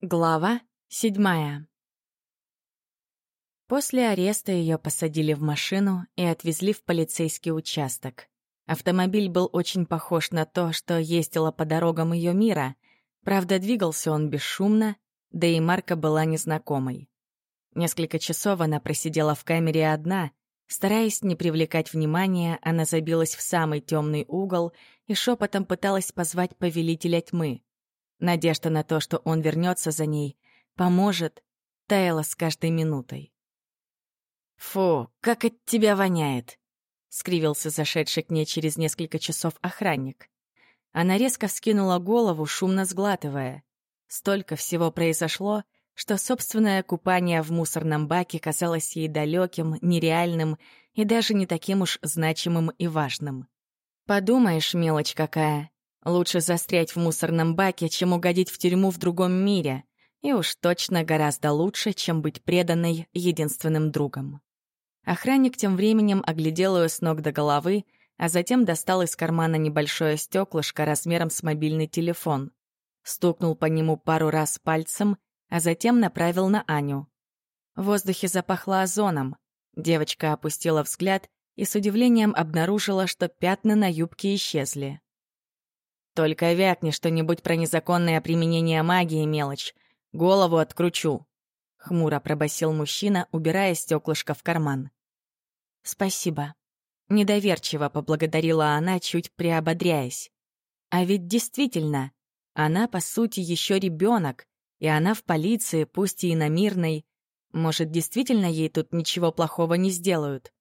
Глава седьмая. После ареста ее посадили в машину и отвезли в полицейский участок. Автомобиль был очень похож на то, что ездило по дорогам ее мира, правда, двигался он бесшумно, да и марка была незнакомой. Несколько часов она просидела в камере одна, стараясь не привлекать внимания, она забилась в самый темный угол и шепотом пыталась позвать повелителя тьмы — Надежда на то, что он вернется за ней, поможет, таяла с каждой минутой. «Фу, как от тебя воняет!» — скривился зашедший к ней через несколько часов охранник. Она резко вскинула голову, шумно сглатывая. Столько всего произошло, что собственное купание в мусорном баке казалось ей далеким, нереальным и даже не таким уж значимым и важным. Подумаешь, мелочь какая, Лучше застрять в мусорном баке, чем угодить в тюрьму в другом мире. И уж точно гораздо лучше, чем быть преданной единственным другом. Охранник тем временем оглядел ее с ног до головы, а затем достал из кармана небольшое стеклышко размером с мобильный телефон. Стукнул по нему пару раз пальцем, а затем направил на Аню. В воздухе запахло озоном. Девочка опустила взгляд и с удивлением обнаружила, что пятна на юбке исчезли. Только вякни что-нибудь про незаконное применение магии, мелочь. Голову откручу. Хмуро пробасил мужчина, убирая стеклышко в карман. «Спасибо». Недоверчиво поблагодарила она, чуть приободряясь. А ведь действительно, она, по сути, еще ребенок, и она в полиции, пусть и иномирной. Может, действительно ей тут ничего плохого не сделают?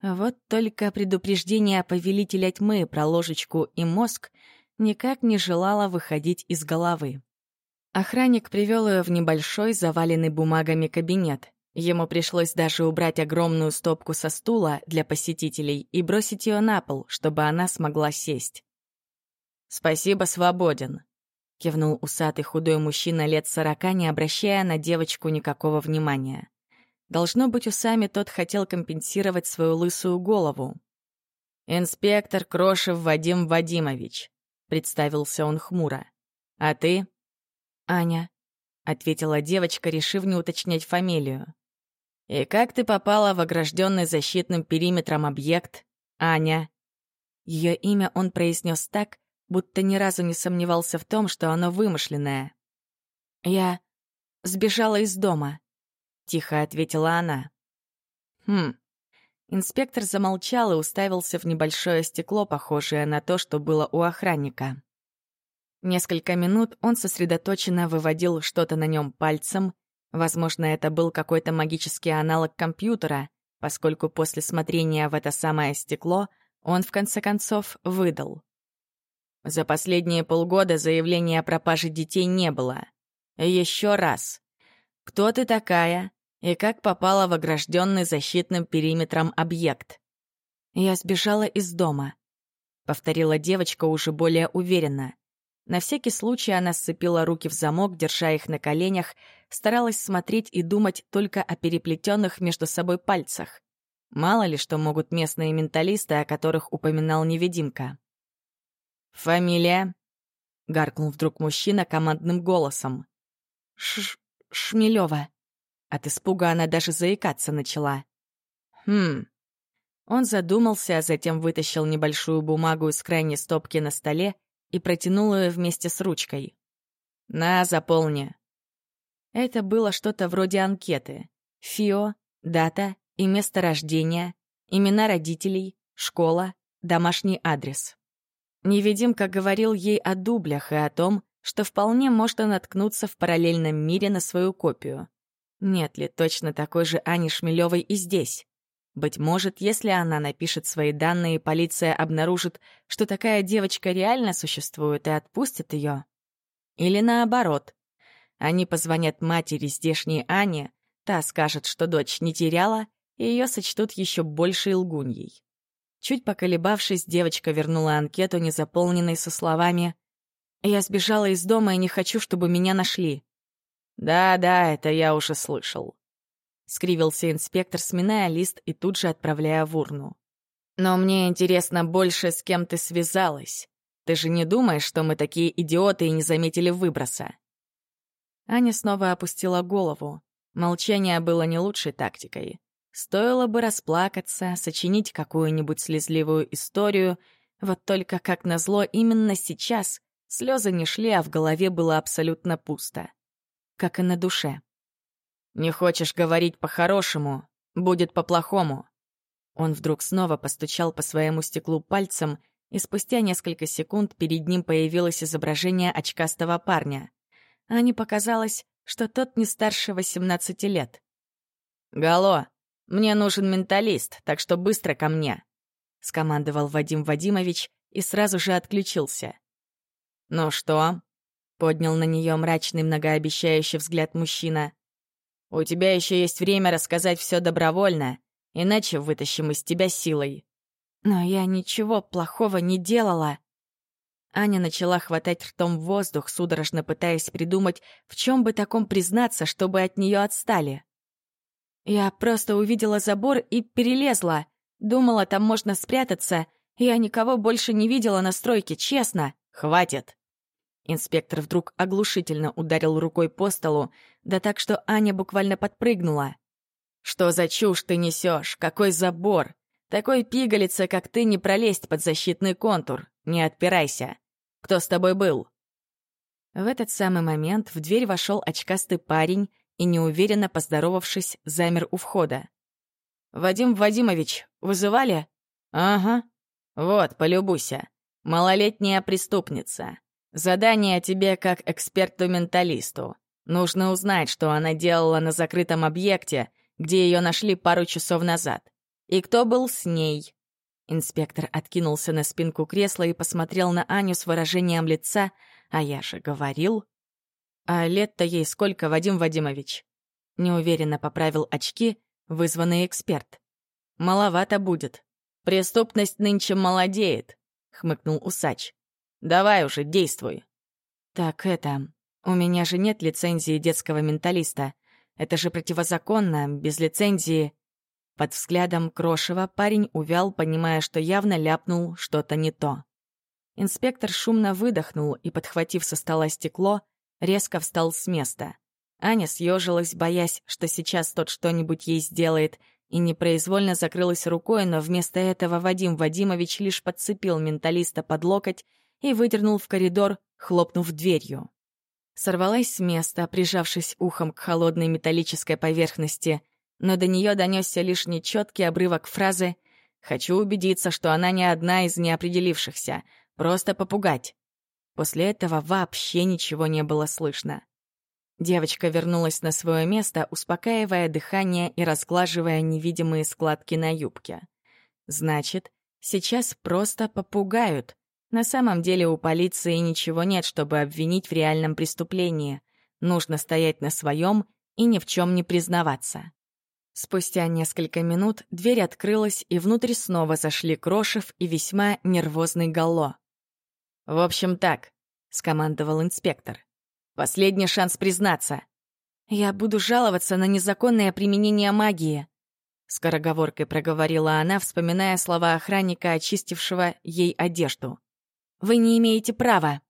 Вот только предупреждение повелителя тьмы про ложечку и мозг никак не желала выходить из головы. Охранник привел ее в небольшой, заваленный бумагами кабинет. Ему пришлось даже убрать огромную стопку со стула для посетителей и бросить ее на пол, чтобы она смогла сесть. «Спасибо, свободен», — кивнул усатый худой мужчина лет сорока, не обращая на девочку никакого внимания. Должно быть, усами тот хотел компенсировать свою лысую голову. «Инспектор Крошев Вадим Вадимович», — представился он хмуро. «А ты?» «Аня», — ответила девочка, решив не уточнять фамилию. «И как ты попала в огражденный защитным периметром объект, Аня?» Ее имя он произнес так, будто ни разу не сомневался в том, что оно вымышленное. «Я сбежала из дома», — тихо ответила она. «Хм, Инспектор замолчал и уставился в небольшое стекло, похожее на то, что было у охранника. Несколько минут он сосредоточенно выводил что-то на нем пальцем. Возможно, это был какой-то магический аналог компьютера, поскольку после смотрения в это самое стекло он, в конце концов, выдал. За последние полгода заявления о пропаже детей не было. Еще раз. Кто ты такая? И как попала в огражденный защитным периметром объект. «Я сбежала из дома», — повторила девочка уже более уверенно. На всякий случай она сцепила руки в замок, держа их на коленях, старалась смотреть и думать только о переплетенных между собой пальцах. Мало ли что могут местные менталисты, о которых упоминал невидимка. «Фамилия?» — гаркнул вдруг мужчина командным голосом. «Ш... Шмелева», от испуга она даже заикаться начала. «Хм...» Он задумался, а затем вытащил небольшую бумагу из крайней стопки на столе и протянул ее вместе с ручкой. «На, заполни». Это было что-то вроде анкеты. ФИО, дата и место рождения, имена родителей, школа, домашний адрес. Невидимка говорил ей о дублях и о том, что вполне можно наткнуться в параллельном мире на свою копию. Нет ли точно такой же Ани Шмелевой и здесь? Быть может, если она напишет свои данные, полиция обнаружит, что такая девочка реально существует и отпустит ее. Или наоборот. Они позвонят матери здешней Ане, та скажет, что дочь не теряла, и ее сочтут еще большей лгуньей. Чуть поколебавшись, девочка вернула анкету, не заполненной со словами «Я сбежала из дома и не хочу, чтобы меня нашли». «Да-да, это я уже слышал», — скривился инспектор, сминая лист и тут же отправляя в урну. «Но мне интересно больше, с кем ты связалась. Ты же не думаешь, что мы такие идиоты и не заметили выброса?» Аня снова опустила голову. Молчание было не лучшей тактикой. Стоило бы расплакаться, сочинить какую-нибудь слезливую историю, вот только, как назло, именно сейчас слезы не шли, а в голове было абсолютно пусто. Как и на душе. «Не хочешь говорить по-хорошему, будет по-плохому». Он вдруг снова постучал по своему стеклу пальцем, и спустя несколько секунд перед ним появилось изображение очкастого парня. Ане показалось, что тот не старше 18 лет. «Гало, мне нужен менталист, так что быстро ко мне», — скомандовал Вадим Вадимович и сразу же отключился. «Ну что?» — поднял на нее мрачный многообещающий взгляд мужчина. «У тебя еще есть время рассказать все добровольно, иначе вытащим из тебя силой». «Но я ничего плохого не делала», Аня начала хватать ртом воздух, судорожно пытаясь придумать, в чем бы таком признаться, чтобы от нее отстали. Я просто увидела забор и перелезла. Думала, там можно спрятаться. Я никого больше не видела на стройке, честно. Хватит. Инспектор вдруг оглушительно ударил рукой по столу, да так, что Аня буквально подпрыгнула. «Что за чушь ты несешь? Какой забор? Такой пигалица, как ты, не пролезть под защитный контур. Не отпирайся. Кто с тобой был?» В этот самый момент в дверь вошел очкастый парень и, неуверенно поздоровавшись, замер у входа. «Вадим Вадимович, вызывали?» «Ага. Вот, полюбуйся. Малолетняя преступница. Задание тебе как эксперту-менталисту. Нужно узнать, что она делала на закрытом объекте, где ее нашли пару часов назад. И кто был с ней. Инспектор откинулся на спинку кресла и посмотрел на Аню с выражением лица, а я же говорил. «А лет-то ей сколько, Вадим Вадимович?» Неуверенно поправил очки вызванный эксперт. «Маловато будет. Преступность нынче молодеет», — хмыкнул усач. «Давай уже, действуй». «Так это... У меня же нет лицензии детского менталиста. Это же противозаконно, без лицензии...» Под взглядом Крошева парень увял, понимая, что явно ляпнул что-то не то. Инспектор шумно выдохнул и, подхватив со стола стекло, резко встал с места. Аня съежилась, боясь, что сейчас тот что-нибудь ей сделает, и непроизвольно закрылась рукой, но вместо этого Вадим Вадимович лишь подцепил менталиста под локоть и выдернул в коридор, хлопнув дверью. Сорвалась с места, прижавшись ухом к холодной металлической поверхности — но до нее донесся лишь нечеткий обрывок фразы «Хочу убедиться, что она не одна из неопределившихся, просто попугать». После этого вообще ничего не было слышно. Девочка вернулась на свое место, успокаивая дыхание и разглаживая невидимые складки на юбке. Значит, сейчас просто попугают. На самом деле у полиции ничего нет, чтобы обвинить в реальном преступлении. Нужно стоять на своем и ни в чем не признаваться. Спустя несколько минут дверь открылась, и внутрь снова зашли Крошев и весьма нервозный Галло. «В общем, так», — скомандовал инспектор. «Последний шанс признаться. Я буду жаловаться на незаконное применение магии», — скороговоркой проговорила она, вспоминая слова охранника, очистившего ей одежду. «Вы не имеете права».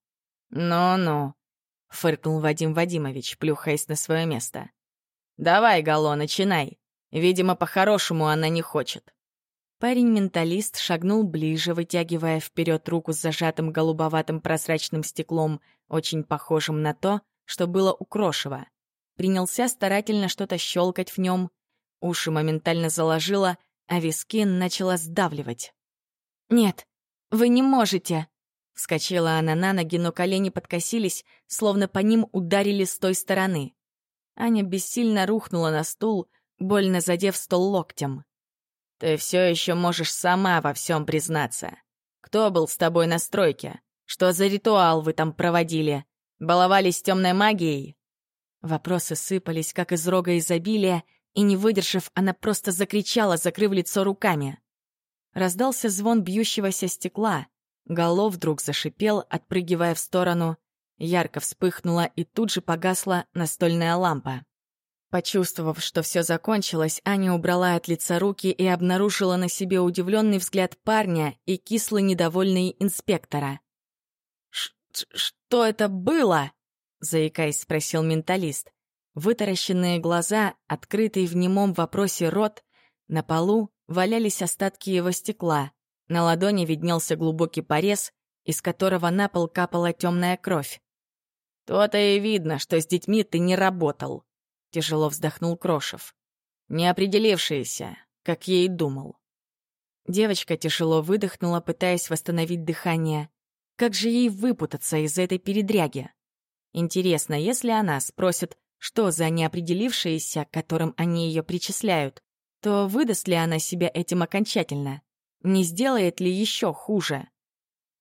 «Ну-ну», — фыркнул Вадим Вадимович, плюхаясь на свое место. «Давай, Галло, начинай». Видимо, по-хорошему она не хочет. Парень-менталист шагнул ближе, вытягивая вперед руку с зажатым голубоватым прозрачным стеклом, очень похожим на то, что было у Крошева. Принялся старательно что-то щелкать в нем. Уши моментально заложило, а виски начала сдавливать. «Нет, вы не можете!» Вскочила она на ноги, но колени подкосились, словно по ним ударили с той стороны. Аня бессильно рухнула на стул, больно задев стол локтем. «Ты все еще можешь сама во всем признаться. Кто был с тобой на стройке? Что за ритуал вы там проводили? Баловались темной магией?» Вопросы сыпались, как из рога изобилия, и, не выдержав, она просто закричала, закрыв лицо руками. Раздался звон бьющегося стекла. Голов вдруг зашипел, отпрыгивая в сторону. Ярко вспыхнула и тут же погасла настольная лампа. Почувствовав, что все закончилось, Аня убрала от лица руки и обнаружила на себе удивленный взгляд парня и кислый недовольный инспектора. «Что это было?» — заикаясь, спросил менталист. Вытаращенные глаза, открытый в немом вопросе рот, на полу валялись остатки его стекла. На ладони виднелся глубокий порез, из которого на пол капала темная кровь. «То-то и видно, что с детьми ты не работал», — тяжело вздохнул Крошев. «Неопределившиеся, как я и думал». Девочка тяжело выдохнула, пытаясь восстановить дыхание. Как же ей выпутаться из этой передряги? Интересно, если она спросит, что за неопределившиеся, которым они ее причисляют, то выдаст ли она себя этим окончательно? Не сделает ли еще хуже?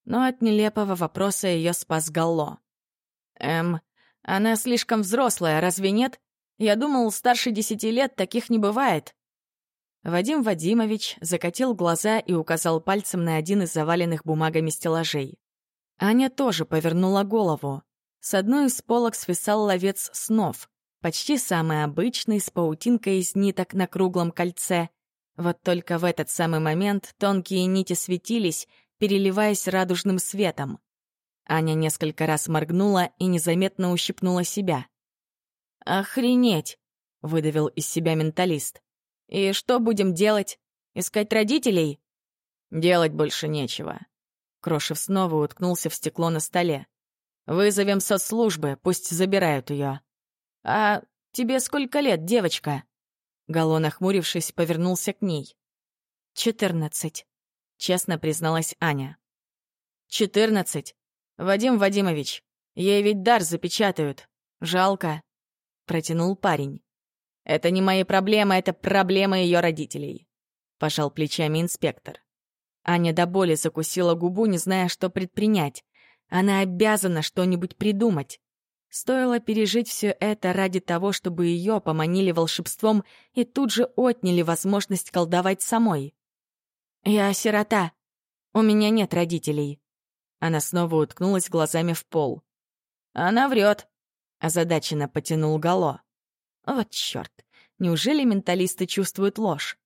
Но от нелепого вопроса ее спас Галло. «Эм, она слишком взрослая, разве нет? Я думал, старше десяти лет таких не бывает». Вадим Вадимович закатил глаза и указал пальцем на один из заваленных бумагами стеллажей. Аня тоже повернула голову. С одной из полок свисал ловец снов, почти самый обычный, с паутинкой из ниток на круглом кольце. Вот только в этот самый момент тонкие нити светились, переливаясь радужным светом. Аня несколько раз моргнула и незаметно ущипнула себя. «Охренеть!» — выдавил из себя менталист. «И что будем делать? Искать родителей?» «Делать больше нечего». Крошев снова уткнулся в стекло на столе. «Вызовем соцслужбы, пусть забирают ее». «А тебе сколько лет, девочка?» Гало, нахмурившись, повернулся к ней. «Четырнадцать», — честно призналась Аня. «Четырнадцать? Вадим Вадимович, ей ведь дар запечатают. Жалко», — протянул парень. «Это не мои проблемы, это проблема ее родителей», — пожал плечами инспектор. Аня до боли закусила губу, не зная, что предпринять. Она обязана что-нибудь придумать. Стоило пережить все это ради того, чтобы ее поманили волшебством и тут же отняли возможность колдовать самой. «Я сирота. У меня нет родителей». Она снова уткнулась глазами в пол. «Она врет», — озадаченно потянул Гало. «Вот черт, неужели менталисты чувствуют ложь?»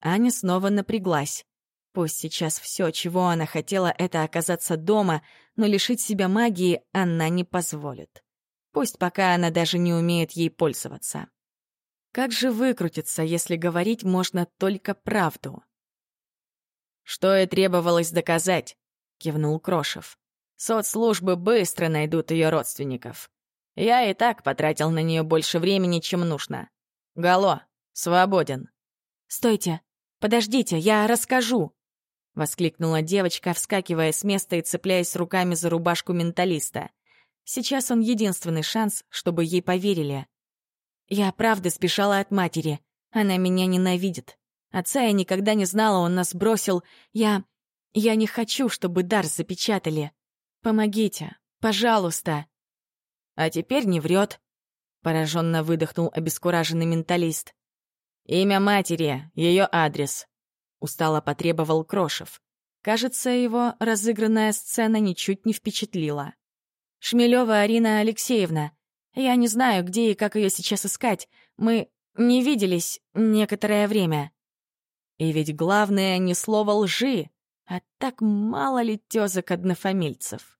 Аня снова напряглась. Пусть сейчас все, чего она хотела, это оказаться дома, но лишить себя магии она не позволит. Пусть пока она даже не умеет ей пользоваться. Как же выкрутиться, если говорить можно только правду? «Что и требовалось доказать», — кивнул Крошев. «Соцслужбы быстро найдут ее родственников. Я и так потратил на нее больше времени, чем нужно. Гало, свободен». «Стойте! Подождите, я расскажу!» — воскликнула девочка, вскакивая с места и цепляясь руками за рубашку менталиста. Сейчас он единственный шанс, чтобы ей поверили. Я правда спешала от матери. Она меня ненавидит. Отца я никогда не знала, он нас бросил. Я... Я не хочу, чтобы дар запечатали. Помогите, пожалуйста. А теперь не врет. Пораженно выдохнул обескураженный менталист. Имя матери, ее адрес. Устало потребовал Крошев. Кажется, его разыгранная сцена ничуть не впечатлила. Шмелева Арина Алексеевна. Я не знаю, где и как ее сейчас искать. Мы не виделись некоторое время. И ведь главное не слово лжи, а так мало ли тезок однофамильцев.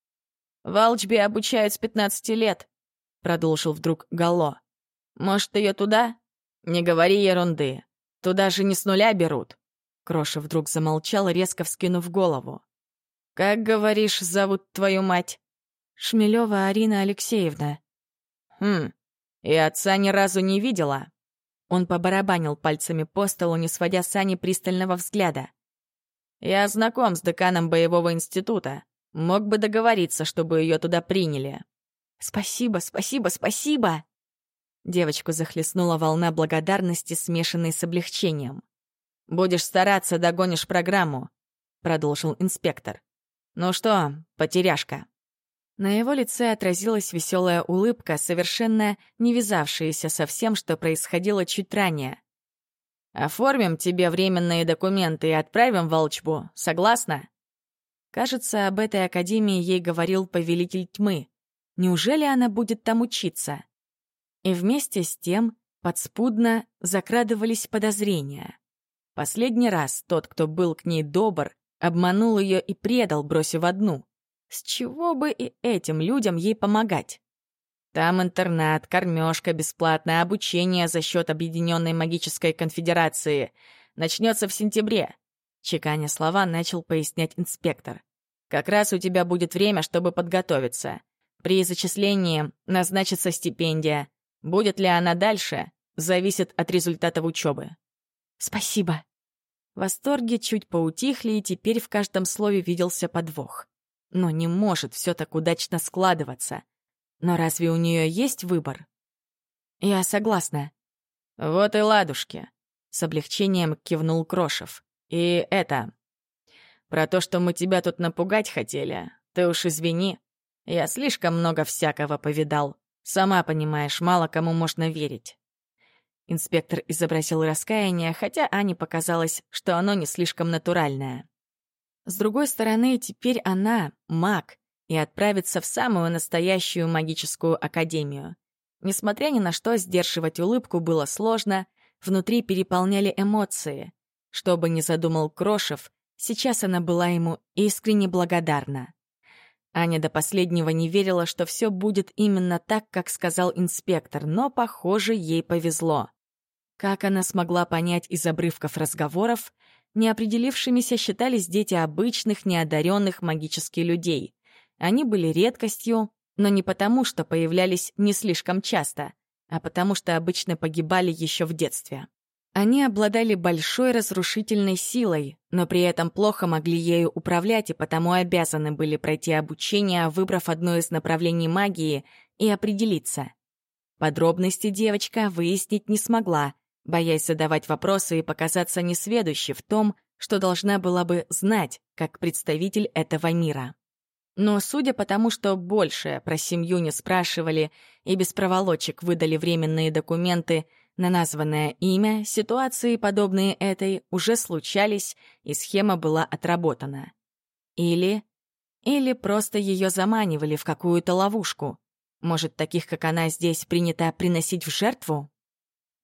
В обучают с 15 лет, продолжил вдруг Гало. Может, ее туда? Не говори ерунды. Туда же не с нуля берут. Кроша вдруг замолчал, резко вскинув голову. «Как, говоришь, зовут твою мать?» Шмелева Арина Алексеевна. Хм, и отца ни разу не видела. Он побарабанил пальцами по столу, не сводя с Ани пристального взгляда. Я знаком с деканом боевого института. Мог бы договориться, чтобы ее туда приняли. Спасибо, спасибо, спасибо! Девочку захлестнула волна благодарности, смешанной с облегчением. «Будешь стараться, догонишь программу», — продолжил инспектор. «Ну что, потеряшка?» На его лице отразилась веселая улыбка, совершенно не вязавшаяся со всем, что происходило чуть ранее. «Оформим тебе временные документы и отправим в Волчбу. Согласна?» Кажется, об этой академии ей говорил повелитель тьмы. Неужели она будет там учиться? И вместе с тем подспудно закрадывались подозрения. Последний раз тот, кто был к ней добр, обманул ее и предал, бросив одну. С чего бы и этим людям ей помогать? Там интернат, кормежка бесплатное, обучение за счет Объединенной магической конфедерации. Начнется в сентябре. Чеканя слова, начал пояснять инспектор. Как раз у тебя будет время, чтобы подготовиться. При зачислении назначится стипендия. Будет ли она дальше, зависит от результатов учебы. Спасибо. Восторги чуть поутихли, и теперь в каждом слове виделся подвох. Но не может все так удачно складываться. Но разве у нее есть выбор? Я согласна. Вот и ладушки. С облегчением кивнул Крошев. И это... Про то, что мы тебя тут напугать хотели, ты уж извини. Я слишком много всякого повидал. Сама понимаешь, мало кому можно верить. Инспектор изобразил раскаяние, хотя Ане показалось, что оно не слишком натуральное. С другой стороны, теперь она — маг и отправится в самую настоящую магическую академию. Несмотря ни на что, сдерживать улыбку было сложно, внутри переполняли эмоции. Что бы ни задумал Крошев, сейчас она была ему искренне благодарна. Аня до последнего не верила, что все будет именно так, как сказал инспектор, но, похоже, ей повезло. Как она смогла понять из обрывков разговоров, неопределившимися считались дети обычных, неодаренных магически людей. Они были редкостью, но не потому, что появлялись не слишком часто, а потому что обычно погибали еще в детстве. Они обладали большой разрушительной силой, но при этом плохо могли ею управлять и потому обязаны были пройти обучение, выбрав одно из направлений магии, и определиться. Подробности девочка выяснить не смогла, боясь задавать вопросы и показаться несведущей в том, что должна была бы знать, как представитель этого мира. Но судя по тому, что больше про семью не спрашивали и без проволочек выдали временные документы на названное имя, ситуации, подобные этой, уже случались, и схема была отработана. Или... Или просто ее заманивали в какую-то ловушку. Может, таких, как она, здесь принято приносить в жертву?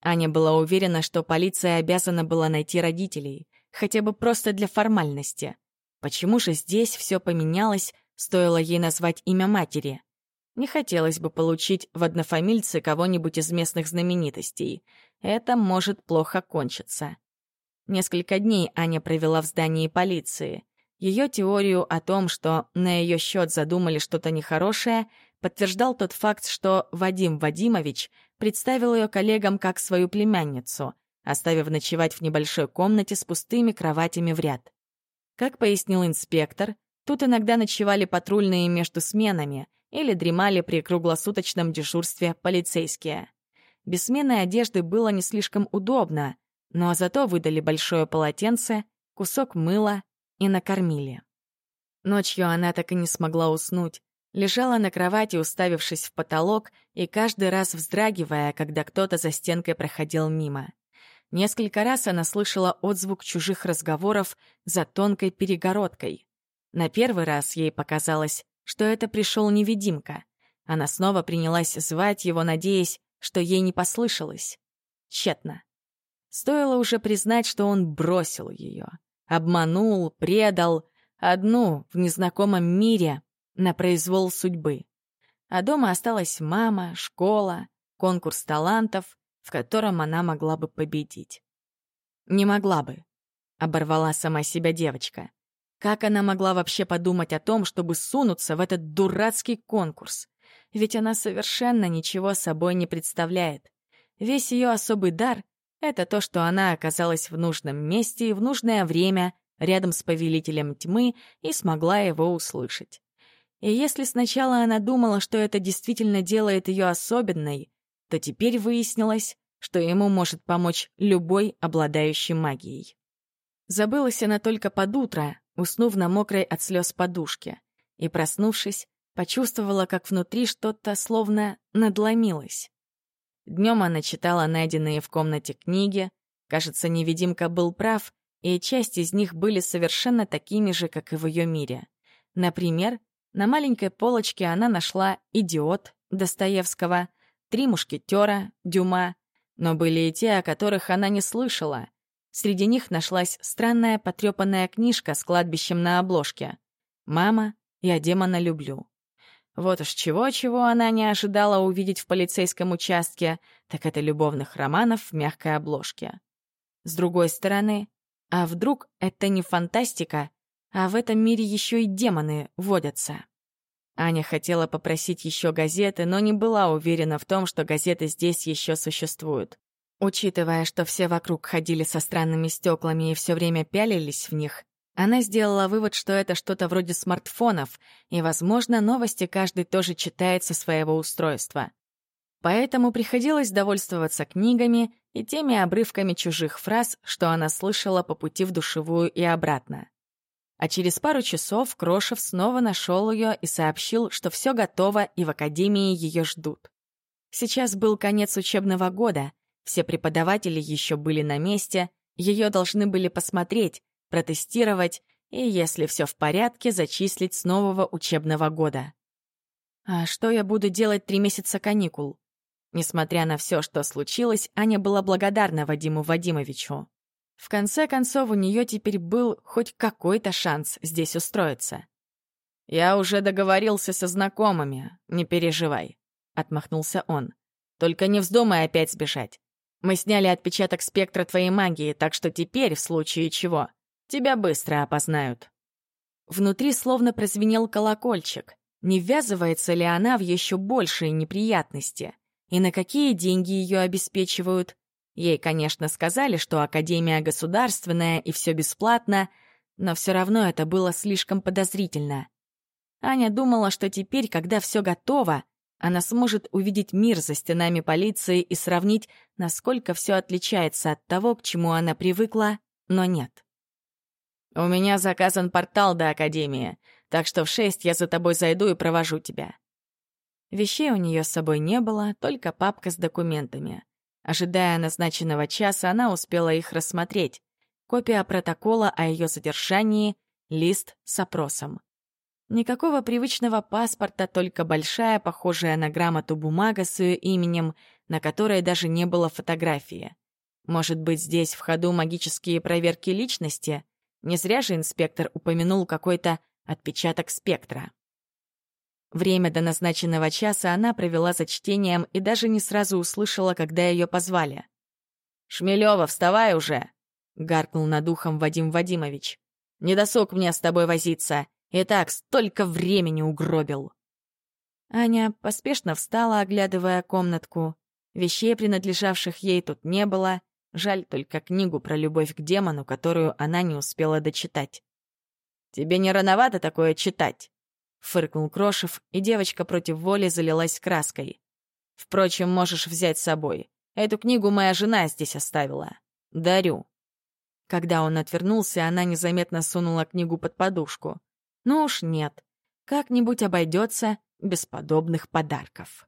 Аня была уверена, что полиция обязана была найти родителей, хотя бы просто для формальности. Почему же здесь все поменялось, стоило ей назвать имя матери? Не хотелось бы получить в однофамильце кого-нибудь из местных знаменитостей. Это может плохо кончиться. Несколько дней Аня провела в здании полиции. Ее теорию о том, что на ее счет задумали что-то нехорошее, подтверждал тот факт, что Вадим Вадимович представил ее коллегам как свою племянницу, оставив ночевать в небольшой комнате с пустыми кроватями в ряд. Как пояснил инспектор, тут иногда ночевали патрульные между сменами или дремали при круглосуточном дежурстве полицейские. Без смены одежды было не слишком удобно, но зато выдали большое полотенце, кусок мыла и накормили. Ночью она так и не смогла уснуть, лежала на кровати, уставившись в потолок и каждый раз вздрагивая, когда кто-то за стенкой проходил мимо. Несколько раз она слышала отзвук чужих разговоров за тонкой перегородкой. На первый раз ей показалось, что это пришел невидимка. Она снова принялась звать его, надеясь, что ей не послышалось. Тщетно. Стоило уже признать, что он бросил ее, обманул, предал, одну в незнакомом мире, на произвол судьбы. А дома осталась мама, школа, конкурс талантов, в котором она могла бы победить. Не могла бы, оборвала сама себя девочка. Как она могла вообще подумать о том, чтобы сунуться в этот дурацкий конкурс? Ведь она совершенно ничего собой не представляет. Весь ее особый дар — это то, что она оказалась в нужном месте и в нужное время рядом с повелителем тьмы и смогла его услышать. И если сначала она думала, что это действительно делает ее особенной, то теперь выяснилось, что ему может помочь любой обладающий магией. Забылась она только под утро, уснув на мокрой от слез подушке, и, проснувшись, почувствовала, как внутри что-то словно надломилось. Днем она читала найденные в комнате книги, кажется, невидимка был прав, и часть из них были совершенно такими же, как и в ее мире. Например, на маленькой полочке она нашла «Идиот» Достоевского, «Три мушкетера» Дюма, но были и те, о которых она не слышала. Среди них нашлась странная потрепанная книжка с кладбищем на обложке. «Мама, я демона люблю». Вот уж чего-чего она не ожидала увидеть в полицейском участке, так это любовных романов в мягкой обложке. С другой стороны, а вдруг это не фантастика, а в этом мире еще и демоны водятся? Аня хотела попросить еще газеты, но не была уверена в том, что газеты здесь еще существуют. Учитывая, что все вокруг ходили со странными стеклами и все время пялились в них, она сделала вывод, что это что-то вроде смартфонов, и, возможно, новости каждый тоже читает со своего устройства. Поэтому приходилось довольствоваться книгами и теми обрывками чужих фраз, что она слышала по пути в душевую и обратно. А через пару часов Крошев снова нашел ее и сообщил, что все готово и в академии ее ждут. Сейчас был конец учебного года, все преподаватели еще были на месте, ее должны были посмотреть, протестировать и, если все в порядке, зачислить с нового учебного года. А что я буду делать три месяца каникул? Несмотря на все, что случилось, Аня была благодарна Вадиму Вадимовичу. В конце концов, у нее теперь был хоть какой-то шанс здесь устроиться. «Я уже договорился со знакомыми, не переживай», — отмахнулся он. «Только не вздумай опять сбежать. Мы сняли отпечаток спектра твоей магии, так что теперь, в случае чего, Тебя быстро опознают». Внутри словно прозвенел колокольчик. Не ввязывается ли она в еще большие неприятности? И на какие деньги ее обеспечивают? Ей, конечно, сказали, что Академия государственная и все бесплатно, но все равно это было слишком подозрительно. Аня думала, что теперь, когда все готово, она сможет увидеть мир за стенами полиции и сравнить, насколько все отличается от того, к чему она привыкла, но нет. «У меня заказан портал до Академии, так что в шесть я за тобой зайду и провожу тебя». Вещей у нее с собой не было, только папка с документами. Ожидая назначенного часа, она успела их рассмотреть. Копия протокола о ее задержании, лист с опросом. Никакого привычного паспорта, только большая, похожая на грамоту бумага с ее именем, на которой даже не было фотографии. Может быть, здесь в ходу магические проверки личности? Не зря же инспектор упомянул какой-то отпечаток спектра. Время до назначенного часа она провела за чтением и даже не сразу услышала, когда ее позвали. «Шмелева, вставай уже!» — гаркнул над ухом Вадим Вадимович. «Не досуг мне с тобой возиться. И так столько времени угробил!» Аня поспешно встала, оглядывая комнатку. Вещей, принадлежавших ей, тут не было — Жаль только книгу про любовь к демону, которую она не успела дочитать. «Тебе не рановато такое читать?» — фыркнул Крошев, и девочка против воли залилась краской. «Впрочем, можешь взять с собой. Эту книгу моя жена здесь оставила. Дарю». Когда он отвернулся, она незаметно сунула книгу под подушку. «Ну уж нет. Как-нибудь обойдется без подобных подарков».